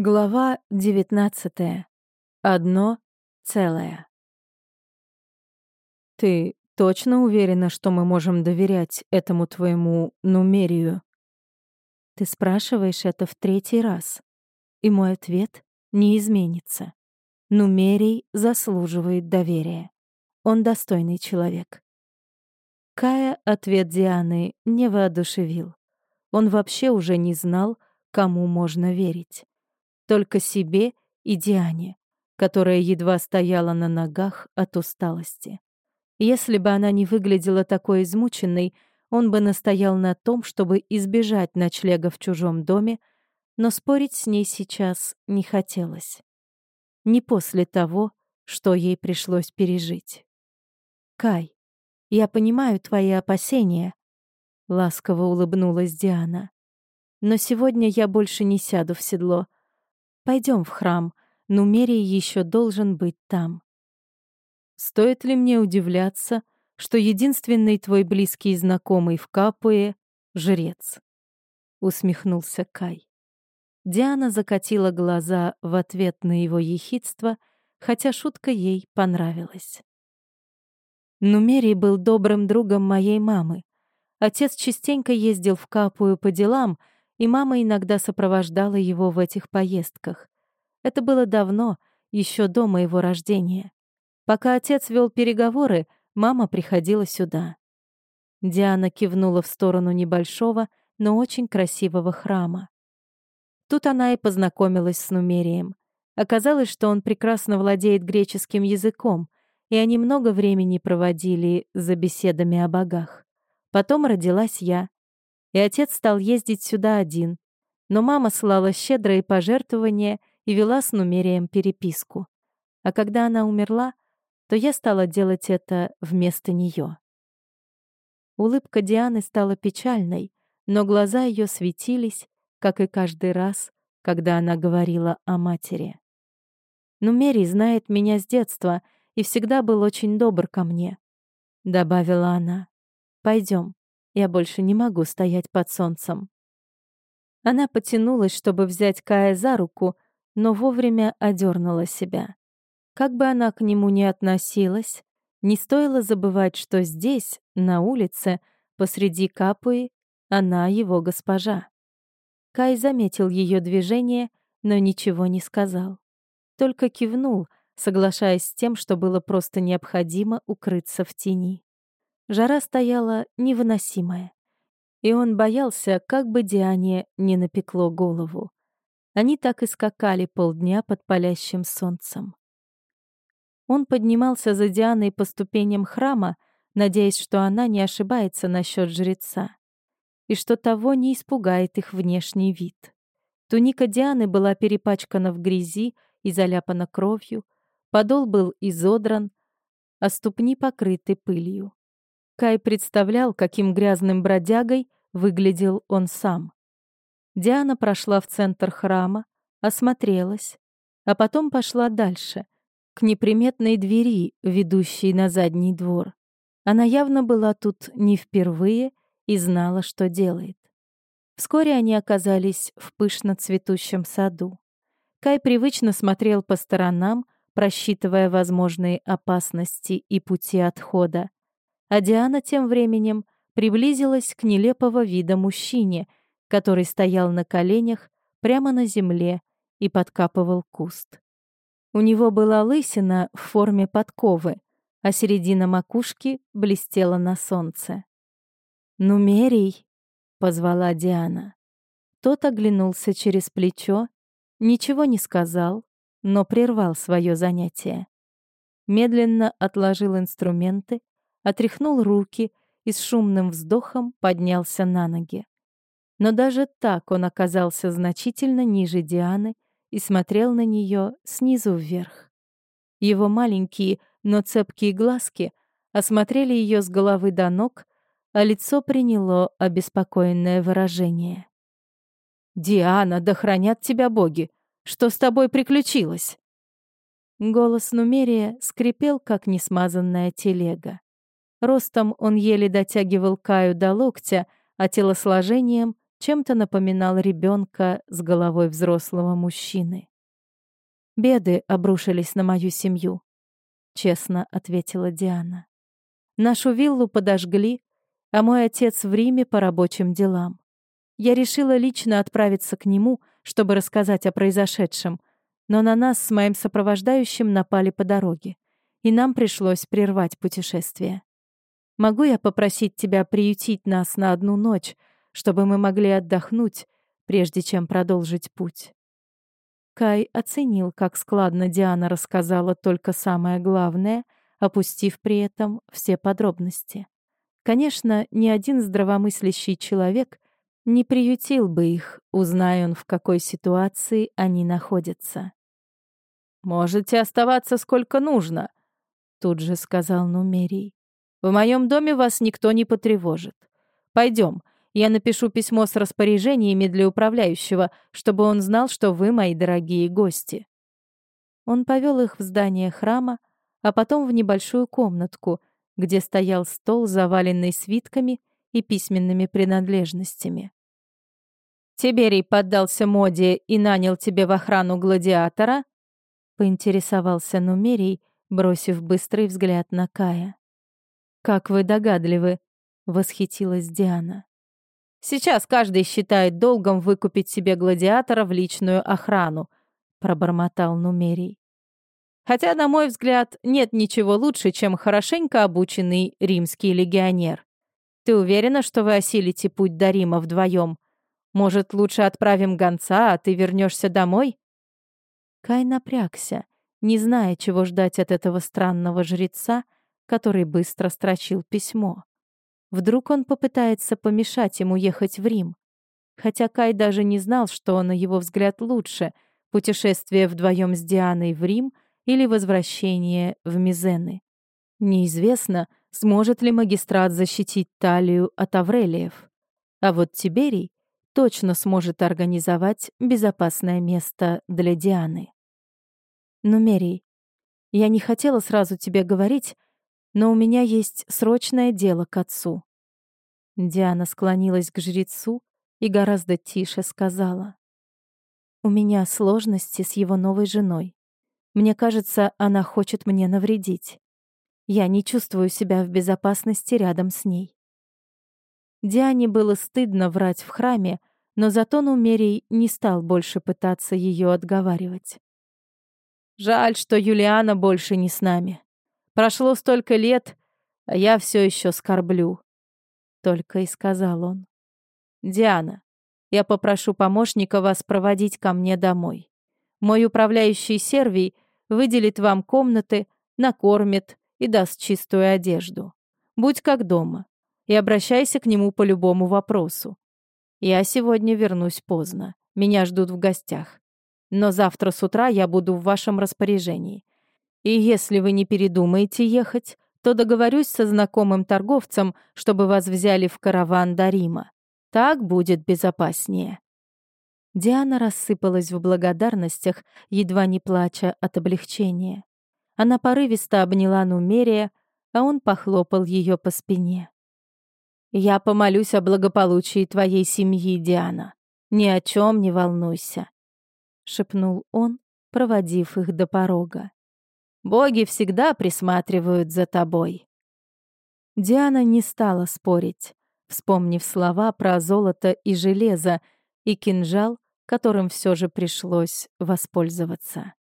Глава 19. Одно целое. Ты точно уверена, что мы можем доверять этому твоему нумерию? Ты спрашиваешь это в третий раз, и мой ответ не изменится. Нумерий заслуживает доверия. Он достойный человек. Кая ответ Дианы не воодушевил. Он вообще уже не знал, кому можно верить только себе и Диане, которая едва стояла на ногах от усталости. Если бы она не выглядела такой измученной, он бы настоял на том, чтобы избежать ночлега в чужом доме, но спорить с ней сейчас не хотелось. Не после того, что ей пришлось пережить. «Кай, я понимаю твои опасения», — ласково улыбнулась Диана. «Но сегодня я больше не сяду в седло. Пойдем в храм, Нумерий еще должен быть там. Стоит ли мне удивляться, что единственный твой близкий знакомый в Капуе — жрец? Усмехнулся Кай. Диана закатила глаза в ответ на его ехидство, хотя шутка ей понравилась. Нумерий был добрым другом моей мамы. Отец частенько ездил в Капую по делам — и мама иногда сопровождала его в этих поездках. Это было давно, еще до моего рождения. Пока отец вел переговоры, мама приходила сюда. Диана кивнула в сторону небольшого, но очень красивого храма. Тут она и познакомилась с Нумерием. Оказалось, что он прекрасно владеет греческим языком, и они много времени проводили за беседами о богах. Потом родилась я, и отец стал ездить сюда один. Но мама слала щедрые пожертвования и вела с Нумерием переписку. А когда она умерла, то я стала делать это вместо нее. Улыбка Дианы стала печальной, но глаза ее светились, как и каждый раз, когда она говорила о матери. «Нумерий знает меня с детства и всегда был очень добр ко мне», — добавила она. Пойдем. Я больше не могу стоять под солнцем. Она потянулась, чтобы взять Кая за руку, но вовремя одернула себя. Как бы она к нему ни относилась, не стоило забывать, что здесь, на улице, посреди Капуи, она его госпожа. Кай заметил ее движение, но ничего не сказал. Только кивнул, соглашаясь с тем, что было просто необходимо укрыться в тени. Жара стояла невыносимая. И он боялся, как бы Диане не напекло голову. Они так и скакали полдня под палящим солнцем. Он поднимался за Дианой по ступеням храма, надеясь, что она не ошибается насчет жреца, и что того не испугает их внешний вид. Туника Дианы была перепачкана в грязи и заляпана кровью, подол был изодран, а ступни покрыты пылью. Кай представлял, каким грязным бродягой выглядел он сам. Диана прошла в центр храма, осмотрелась, а потом пошла дальше, к неприметной двери, ведущей на задний двор. Она явно была тут не впервые и знала, что делает. Вскоре они оказались в пышно цветущем саду. Кай привычно смотрел по сторонам, просчитывая возможные опасности и пути отхода. А Диана тем временем приблизилась к нелепого вида мужчине, который стоял на коленях прямо на земле и подкапывал куст. У него была лысина в форме подковы, а середина макушки блестела на солнце. «Нумерий!» — позвала Диана. Тот оглянулся через плечо, ничего не сказал, но прервал свое занятие. Медленно отложил инструменты отряхнул руки и с шумным вздохом поднялся на ноги. Но даже так он оказался значительно ниже Дианы и смотрел на нее снизу вверх. Его маленькие, но цепкие глазки осмотрели ее с головы до ног, а лицо приняло обеспокоенное выражение. «Диана, да хранят тебя боги! Что с тобой приключилось?» Голос Нумерия скрипел, как несмазанная телега. Ростом он еле дотягивал Каю до локтя, а телосложением чем-то напоминал ребенка с головой взрослого мужчины. «Беды обрушились на мою семью», — честно ответила Диана. «Нашу виллу подожгли, а мой отец в Риме по рабочим делам. Я решила лично отправиться к нему, чтобы рассказать о произошедшем, но на нас с моим сопровождающим напали по дороге, и нам пришлось прервать путешествие. Могу я попросить тебя приютить нас на одну ночь, чтобы мы могли отдохнуть, прежде чем продолжить путь?» Кай оценил, как складно Диана рассказала только самое главное, опустив при этом все подробности. Конечно, ни один здравомыслящий человек не приютил бы их, узная он, в какой ситуации они находятся. «Можете оставаться сколько нужно», — тут же сказал Нумерий. «В моем доме вас никто не потревожит. Пойдем, я напишу письмо с распоряжениями для управляющего, чтобы он знал, что вы мои дорогие гости». Он повел их в здание храма, а потом в небольшую комнатку, где стоял стол, заваленный свитками и письменными принадлежностями. Тиберий поддался моде и нанял тебе в охрану гладиатора?» — поинтересовался Нумерий, бросив быстрый взгляд на Кая. «Как вы догадливы!» — восхитилась Диана. «Сейчас каждый считает долгом выкупить себе гладиатора в личную охрану», — пробормотал Нумерий. «Хотя, на мой взгляд, нет ничего лучше, чем хорошенько обученный римский легионер. Ты уверена, что вы осилите путь до Рима вдвоем? Может, лучше отправим гонца, а ты вернешься домой?» Кай напрягся, не зная, чего ждать от этого странного жреца, который быстро строчил письмо. Вдруг он попытается помешать ему ехать в Рим. Хотя Кай даже не знал, что, на его взгляд, лучше — путешествие вдвоем с Дианой в Рим или возвращение в Мизены. Неизвестно, сможет ли магистрат защитить Талию от Аврелиев. А вот Тиберий точно сможет организовать безопасное место для Дианы. Нумерий, я не хотела сразу тебе говорить, но у меня есть срочное дело к отцу. Диана склонилась к жрецу и гораздо тише сказала. У меня сложности с его новой женой. Мне кажется, она хочет мне навредить. Я не чувствую себя в безопасности рядом с ней. Диане было стыдно врать в храме, но зато Нумерий не стал больше пытаться ее отговаривать. «Жаль, что Юлиана больше не с нами. Прошло столько лет, а я все еще скорблю», — только и сказал он. «Диана, я попрошу помощника вас проводить ко мне домой. Мой управляющий Сервий выделит вам комнаты, накормит и даст чистую одежду. Будь как дома и обращайся к нему по любому вопросу. Я сегодня вернусь поздно. Меня ждут в гостях. Но завтра с утра я буду в вашем распоряжении. И если вы не передумаете ехать, то договорюсь со знакомым торговцем, чтобы вас взяли в караван до Рима. Так будет безопаснее». Диана рассыпалась в благодарностях, едва не плача от облегчения. Она порывисто обняла Нумерия, а он похлопал ее по спине. Я помолюсь о благополучии твоей семьи, Диана. Ни о чем не волнуйся», — шепнул он, проводив их до порога. «Боги всегда присматривают за тобой». Диана не стала спорить, вспомнив слова про золото и железо и кинжал, которым все же пришлось воспользоваться.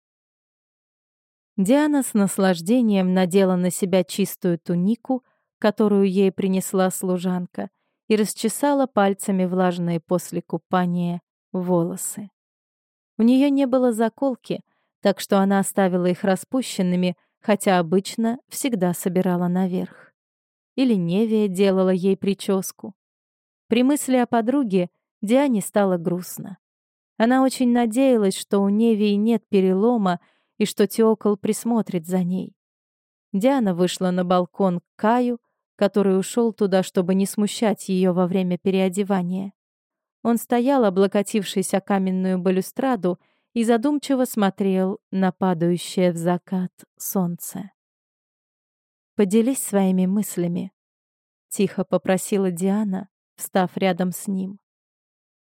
Диана с наслаждением надела на себя чистую тунику — которую ей принесла служанка, и расчесала пальцами влажные после купания волосы. У нее не было заколки, так что она оставила их распущенными, хотя обычно всегда собирала наверх. Или Невия делала ей прическу. При мысли о подруге Диане стало грустно. Она очень надеялась, что у Невии нет перелома и что Теокол присмотрит за ней. Диана вышла на балкон к Каю, который ушел туда, чтобы не смущать ее во время переодевания. Он стоял, облокотившись о каменную балюстраду, и задумчиво смотрел на падающее в закат солнце. «Поделись своими мыслями», — тихо попросила Диана, встав рядом с ним.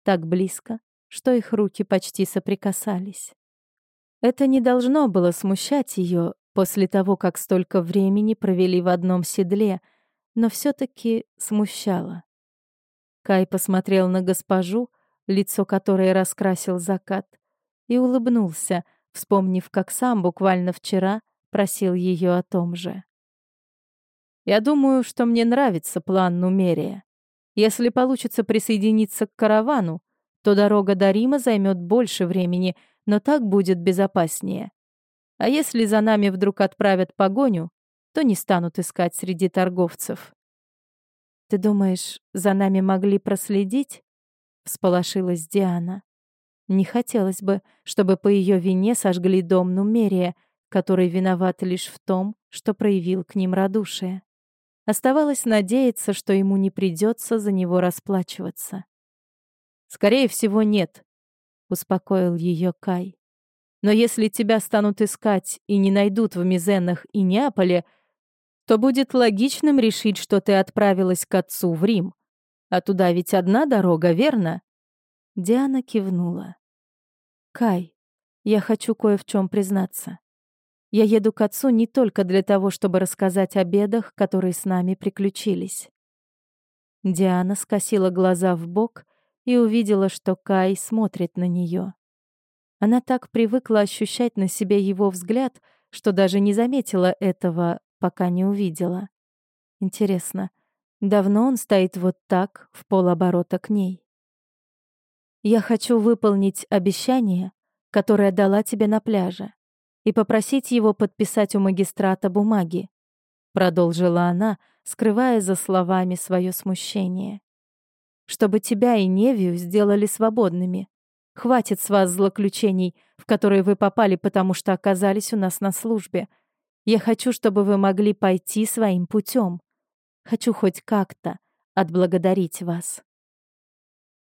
так близко, что их руки почти соприкасались. Это не должно было смущать ее после того, как столько времени провели в одном седле, но все таки смущало. Кай посмотрел на госпожу, лицо которой раскрасил закат, и улыбнулся, вспомнив, как сам буквально вчера просил ее о том же. «Я думаю, что мне нравится план Нумерия. Если получится присоединиться к каравану, то дорога до Рима займет больше времени, но так будет безопаснее. А если за нами вдруг отправят погоню, то не станут искать среди торговцев. «Ты думаешь, за нами могли проследить?» — всполошилась Диана. Не хотелось бы, чтобы по ее вине сожгли дом Нумерия, который виноват лишь в том, что проявил к ним радушие. Оставалось надеяться, что ему не придется за него расплачиваться. «Скорее всего, нет», — успокоил ее Кай. «Но если тебя станут искать и не найдут в Мизенах и Неаполе, то будет логичным решить, что ты отправилась к отцу в Рим. А туда ведь одна дорога, верно?» Диана кивнула. «Кай, я хочу кое в чем признаться. Я еду к отцу не только для того, чтобы рассказать о бедах, которые с нами приключились». Диана скосила глаза в бок и увидела, что Кай смотрит на нее. Она так привыкла ощущать на себе его взгляд, что даже не заметила этого, пока не увидела. Интересно, давно он стоит вот так, в полоборота к ней? «Я хочу выполнить обещание, которое дала тебе на пляже, и попросить его подписать у магистрата бумаги», продолжила она, скрывая за словами свое смущение чтобы тебя и Невию сделали свободными. Хватит с вас злоключений, в которые вы попали, потому что оказались у нас на службе. Я хочу, чтобы вы могли пойти своим путем. Хочу хоть как-то отблагодарить вас».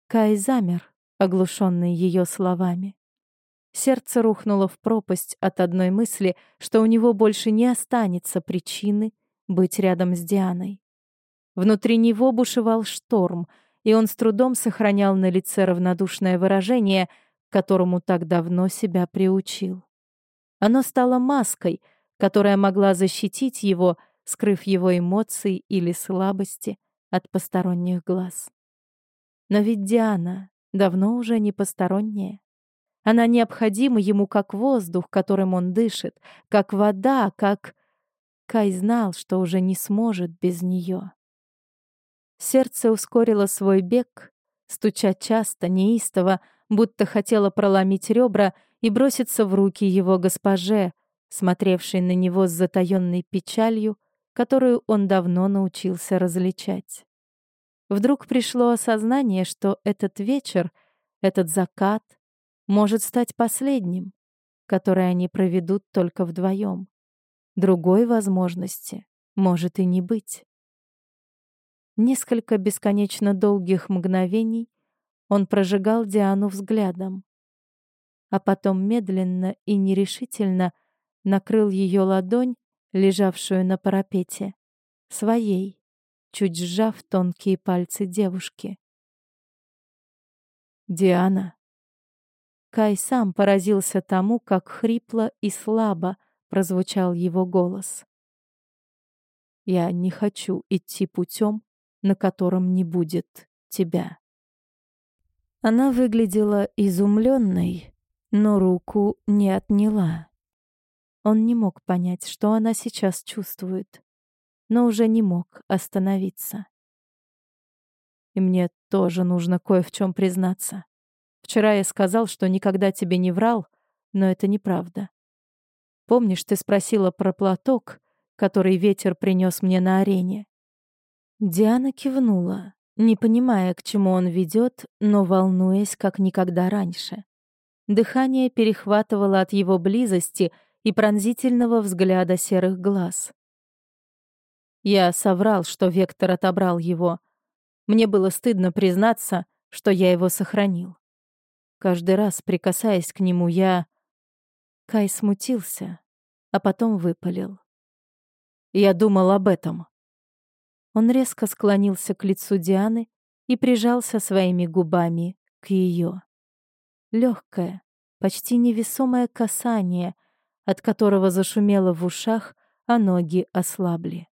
Кай замер, оглушенный ее словами. Сердце рухнуло в пропасть от одной мысли, что у него больше не останется причины быть рядом с Дианой. Внутри него бушевал шторм — и он с трудом сохранял на лице равнодушное выражение, к которому так давно себя приучил. Оно стало маской, которая могла защитить его, скрыв его эмоции или слабости от посторонних глаз. Но ведь Диана давно уже не посторонняя. Она необходима ему как воздух, которым он дышит, как вода, как... Кай знал, что уже не сможет без нее. Сердце ускорило свой бег, стуча часто, неистово, будто хотело проломить ребра и броситься в руки его госпоже, смотревшей на него с затаённой печалью, которую он давно научился различать. Вдруг пришло осознание, что этот вечер, этот закат может стать последним, который они проведут только вдвоем. Другой возможности может и не быть. Несколько бесконечно долгих мгновений он прожигал Диану взглядом, а потом медленно и нерешительно накрыл ее ладонь, лежавшую на парапете, своей, чуть сжав тонкие пальцы девушки. «Диана!» Кай сам поразился тому, как хрипло и слабо прозвучал его голос. «Я не хочу идти путем, на котором не будет тебя. Она выглядела изумленной, но руку не отняла. Он не мог понять, что она сейчас чувствует, но уже не мог остановиться. И мне тоже нужно кое в чем признаться. Вчера я сказал, что никогда тебе не врал, но это неправда. Помнишь, ты спросила про платок, который ветер принес мне на арене? Диана кивнула, не понимая, к чему он ведет, но волнуясь, как никогда раньше. Дыхание перехватывало от его близости и пронзительного взгляда серых глаз. Я соврал, что Вектор отобрал его. Мне было стыдно признаться, что я его сохранил. Каждый раз, прикасаясь к нему, я... Кай смутился, а потом выпалил. Я думал об этом. Он резко склонился к лицу Дианы и прижался своими губами к ее. Легкое, почти невесомое касание, от которого зашумело в ушах, а ноги ослабли.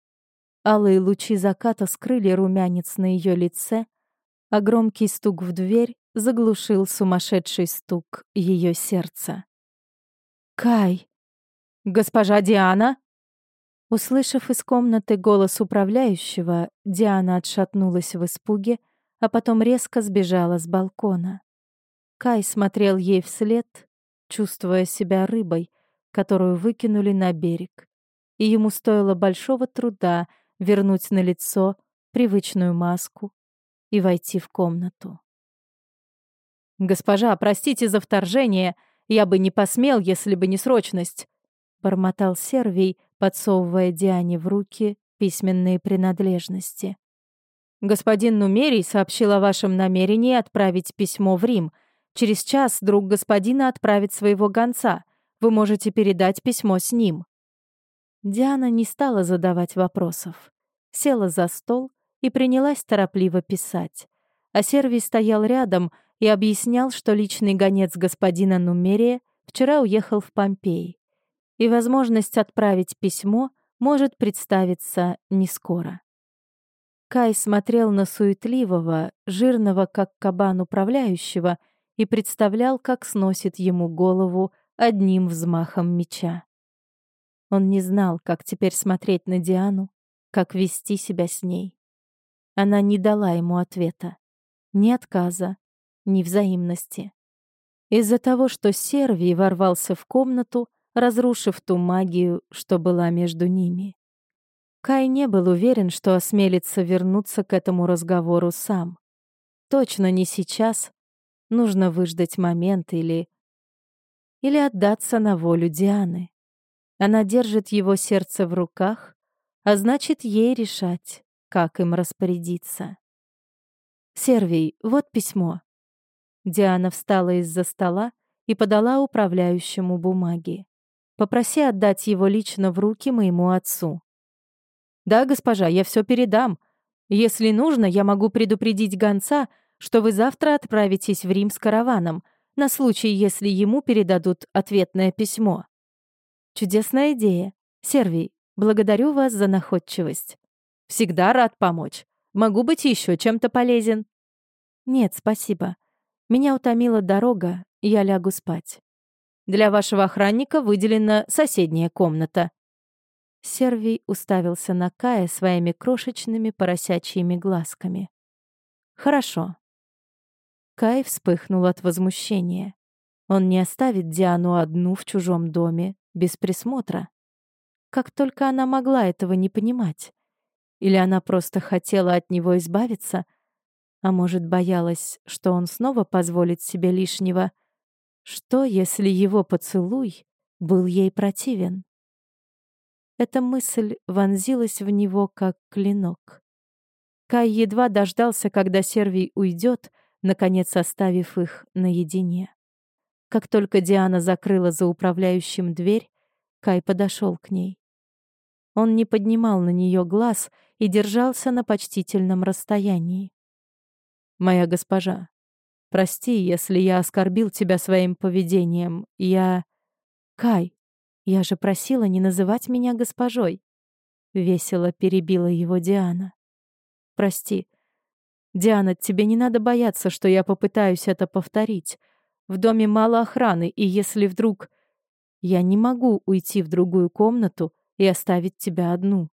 Алые лучи заката скрыли румянец на ее лице, а громкий стук в дверь заглушил сумасшедший стук ее сердца. «Кай! Госпожа Диана!» Услышав из комнаты голос управляющего, Диана отшатнулась в испуге, а потом резко сбежала с балкона. Кай смотрел ей вслед, чувствуя себя рыбой, которую выкинули на берег. И ему стоило большого труда вернуть на лицо привычную маску и войти в комнату. «Госпожа, простите за вторжение, я бы не посмел, если бы не срочность», — бормотал Сервий, подсовывая Диане в руки письменные принадлежности. «Господин Нумерий сообщил о вашем намерении отправить письмо в Рим. Через час друг господина отправит своего гонца. Вы можете передать письмо с ним». Диана не стала задавать вопросов. Села за стол и принялась торопливо писать. А Сервий стоял рядом и объяснял, что личный гонец господина Нумерия вчера уехал в Помпеи, и возможность отправить письмо может представиться не скоро. Кай смотрел на суетливого, жирного, как кабан управляющего, и представлял, как сносит ему голову одним взмахом меча. Он не знал, как теперь смотреть на Диану, как вести себя с ней. Она не дала ему ответа. Ни отказа, ни взаимности. Из-за того, что Сервий ворвался в комнату, разрушив ту магию, что была между ними. Кай не был уверен, что осмелится вернуться к этому разговору сам. Точно не сейчас. Нужно выждать момент или... Или отдаться на волю Дианы. Она держит его сердце в руках, а значит, ей решать, как им распорядиться. «Сервий, вот письмо». Диана встала из-за стола и подала управляющему бумаги. «Попроси отдать его лично в руки моему отцу». «Да, госпожа, я все передам. Если нужно, я могу предупредить гонца, что вы завтра отправитесь в Рим с караваном, на случай, если ему передадут ответное письмо». «Чудесная идея. Сервий, благодарю вас за находчивость. Всегда рад помочь. Могу быть еще чем-то полезен?» «Нет, спасибо. Меня утомила дорога, я лягу спать. Для вашего охранника выделена соседняя комната». Сервий уставился на Кая своими крошечными поросячьими глазками. «Хорошо». Кай вспыхнул от возмущения. Он не оставит Диану одну в чужом доме, без присмотра. Как только она могла этого не понимать. Или она просто хотела от него избавиться, а может, боялась, что он снова позволит себе лишнего. Что, если его поцелуй был ей противен? Эта мысль вонзилась в него, как клинок. Кай едва дождался, когда Сервий уйдет, наконец оставив их наедине. Как только Диана закрыла за управляющим дверь, Кай подошел к ней. Он не поднимал на нее глаз и держался на почтительном расстоянии. «Моя госпожа, прости, если я оскорбил тебя своим поведением. Я...» «Кай, я же просила не называть меня госпожой», — весело перебила его Диана. «Прости. Диана, тебе не надо бояться, что я попытаюсь это повторить. В доме мало охраны, и если вдруг... Я не могу уйти в другую комнату и оставить тебя одну».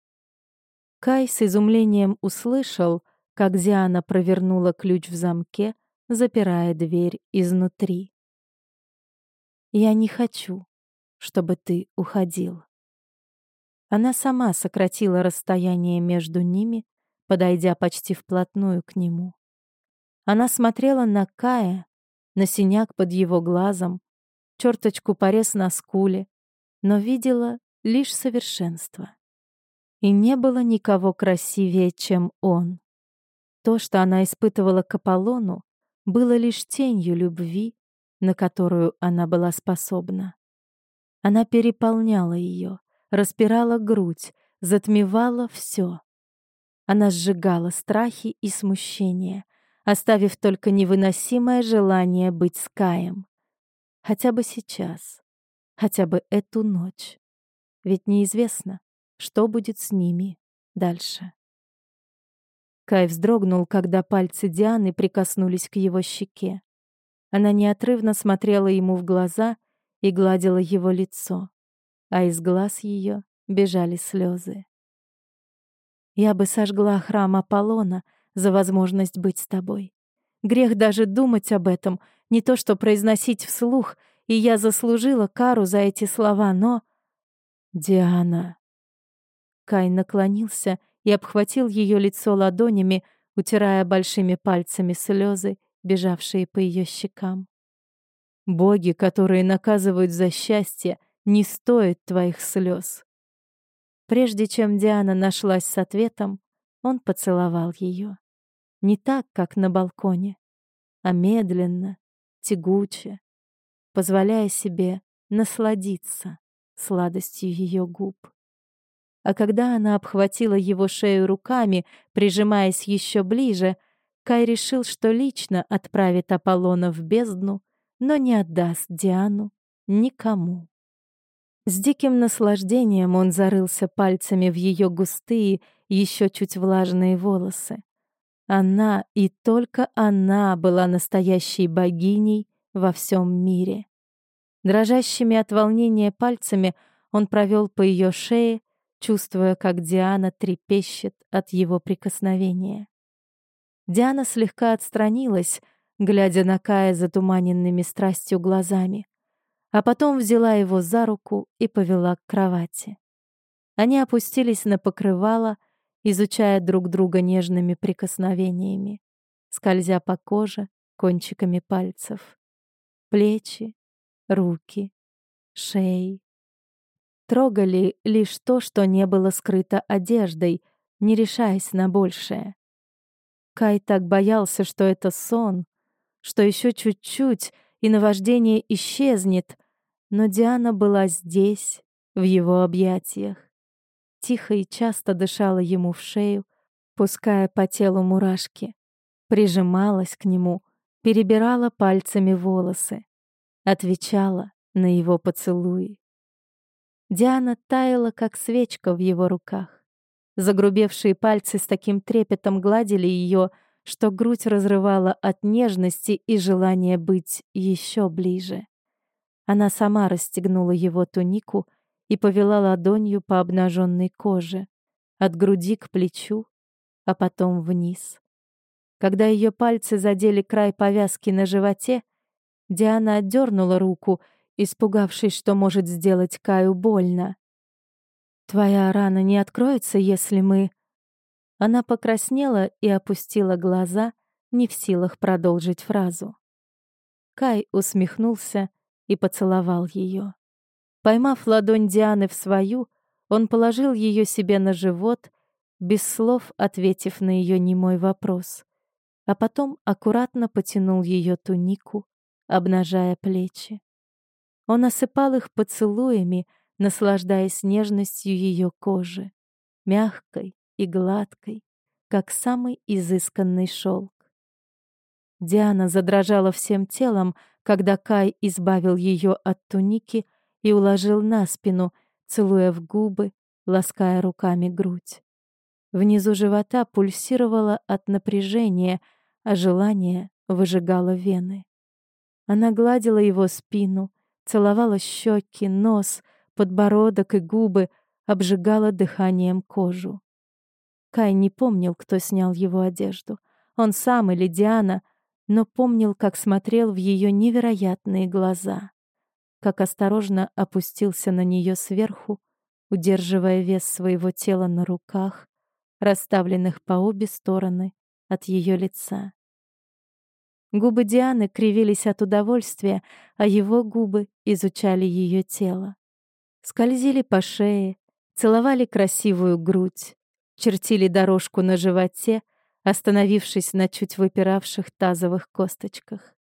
Кай с изумлением услышал, как Диана провернула ключ в замке, запирая дверь изнутри. «Я не хочу, чтобы ты уходил». Она сама сократила расстояние между ними, подойдя почти вплотную к нему. Она смотрела на Кая, на синяк под его глазом, черточку порез на скуле, но видела лишь совершенство. И не было никого красивее, чем он. То, что она испытывала к Аполлону, было лишь тенью любви, на которую она была способна. Она переполняла ее, распирала грудь, затмевала все. Она сжигала страхи и смущения. Оставив только невыносимое желание быть с Каем. Хотя бы сейчас, хотя бы эту ночь. Ведь неизвестно, что будет с ними дальше. Кай вздрогнул, когда пальцы Дианы прикоснулись к его щеке. Она неотрывно смотрела ему в глаза и гладила его лицо, а из глаз ее бежали слезы. «Я бы сожгла храм Аполлона за возможность быть с тобой. Грех даже думать об этом, не то что произносить вслух, и я заслужила кару за эти слова, но... Диана. Кай наклонился и обхватил ее лицо ладонями, утирая большими пальцами слезы, бежавшие по ее щекам. Боги, которые наказывают за счастье, не стоят твоих слез. Прежде чем Диана нашлась с ответом, он поцеловал ее. Не так, как на балконе, а медленно, тягуче, позволяя себе насладиться сладостью ее губ. А когда она обхватила его шею руками, прижимаясь еще ближе, Кай решил, что лично отправит Аполлона в бездну, но не отдаст Диану никому. С диким наслаждением он зарылся пальцами в ее густые, еще чуть влажные волосы. Она и только она была настоящей богиней во всем мире. Дрожащими от волнения пальцами он провел по ее шее, чувствуя, как Диана трепещет от его прикосновения. Диана слегка отстранилась, глядя на Кая затуманенными страстью глазами, а потом взяла его за руку и повела к кровати. Они опустились на покрывало, изучая друг друга нежными прикосновениями, скользя по коже кончиками пальцев. Плечи, руки, шеи. Трогали лишь то, что не было скрыто одеждой, не решаясь на большее. Кай так боялся, что это сон, что еще чуть-чуть, и наваждение исчезнет, но Диана была здесь, в его объятиях тихо и часто дышала ему в шею, пуская по телу мурашки, прижималась к нему, перебирала пальцами волосы, отвечала на его поцелуи. Диана таяла, как свечка в его руках. Загрубевшие пальцы с таким трепетом гладили ее, что грудь разрывала от нежности и желания быть еще ближе. Она сама расстегнула его тунику — и повела ладонью по обнаженной коже, от груди к плечу, а потом вниз. Когда ее пальцы задели край повязки на животе, Диана отдернула руку, испугавшись, что может сделать Каю больно. «Твоя рана не откроется, если мы...» Она покраснела и опустила глаза, не в силах продолжить фразу. Кай усмехнулся и поцеловал ее. Поймав ладонь Дианы в свою, он положил ее себе на живот, без слов ответив на ее немой вопрос, а потом аккуратно потянул ее тунику, обнажая плечи. Он осыпал их поцелуями, наслаждаясь нежностью ее кожи, мягкой и гладкой, как самый изысканный шелк. Диана задрожала всем телом, когда Кай избавил ее от туники — и уложил на спину, целуя в губы, лаская руками грудь. Внизу живота пульсировало от напряжения, а желание выжигало вены. Она гладила его спину, целовала щеки, нос, подбородок и губы, обжигала дыханием кожу. Кай не помнил, кто снял его одежду. Он сам или Диана, но помнил, как смотрел в ее невероятные глаза как осторожно опустился на нее сверху, удерживая вес своего тела на руках, расставленных по обе стороны от ее лица. Губы Дианы кривились от удовольствия, а его губы изучали ее тело. Скользили по шее, целовали красивую грудь, чертили дорожку на животе, остановившись на чуть выпиравших тазовых косточках.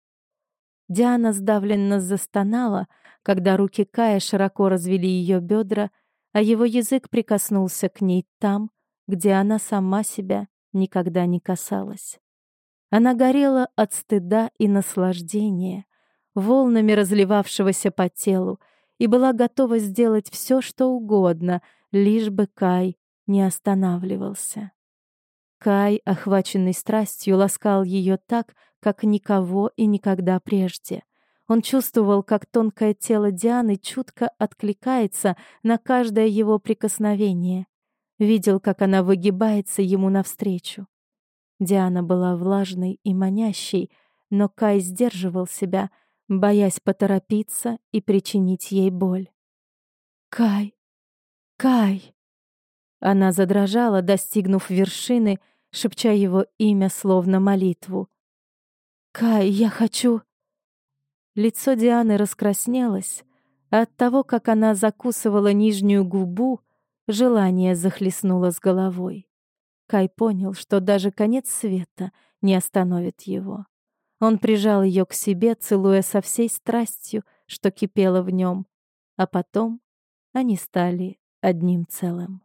Диана сдавленно застонала, когда руки Кая широко развели ее бедра, а его язык прикоснулся к ней там, где она сама себя никогда не касалась. Она горела от стыда и наслаждения, волнами разливавшегося по телу, и была готова сделать все, что угодно, лишь бы Кай не останавливался. Кай, охваченный страстью, ласкал ее так, как никого и никогда прежде. Он чувствовал, как тонкое тело Дианы чутко откликается на каждое его прикосновение. Видел, как она выгибается ему навстречу. Диана была влажной и манящей, но Кай сдерживал себя, боясь поторопиться и причинить ей боль. «Кай! Кай!» Она задрожала, достигнув вершины, шепча его имя словно молитву. «Кай, я хочу...» Лицо Дианы раскраснелось, а от того, как она закусывала нижнюю губу, желание захлестнуло с головой. Кай понял, что даже конец света не остановит его. Он прижал ее к себе, целуя со всей страстью, что кипело в нем, а потом они стали одним целым.